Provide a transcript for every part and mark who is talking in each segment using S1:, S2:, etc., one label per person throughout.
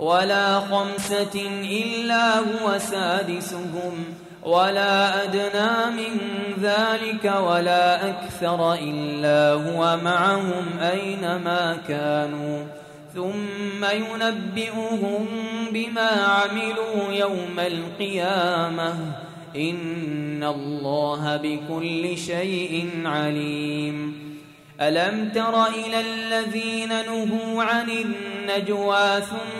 S1: ولا خمسة إلا هو سادسهم ولا أدنى من ذلك ولا أكثر إلا هو معهم أينما كانوا. ثم ينبئهم بما عملوا يوم القيامة. إن الله بكل شيء عليم. ألم تر إلى الذين نهوا عن النجوى ثم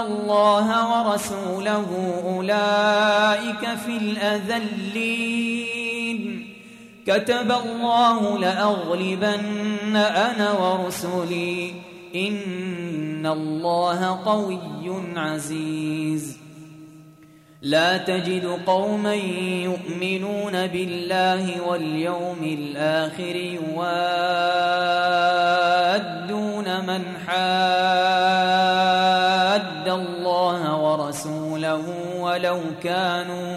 S1: الله ورسوله أولئك في الأذلين. كتب الله لأغلبن أنا ورسلي. إن الله قوي عزيز. لا تجد قوما يؤمنون بالله واليوم الآخر يوادون من حاد. ورسوله ولو كانوا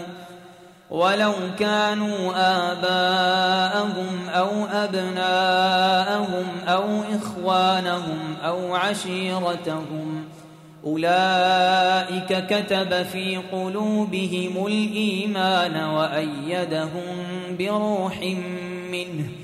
S1: ولو كانوا آباءهم أو أبناءهم أو إخوانهم أو عشيرتهم أولئك كتب في قلوبهم الإيمان وأيدهم بروح منه